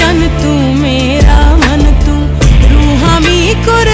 चन तू मेरा मन तू रूहामी कर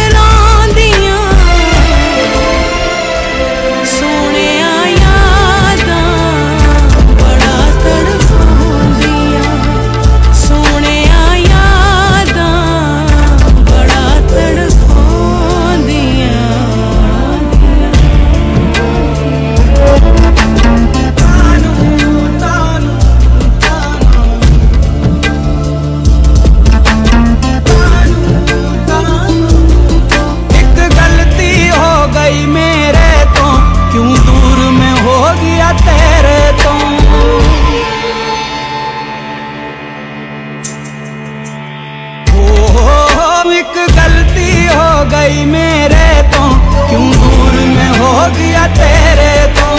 एक गलती हो गई मेरे तो। क्यों दूर में हो गया तेरे तो?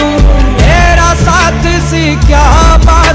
तेरा साथ सी क्या बात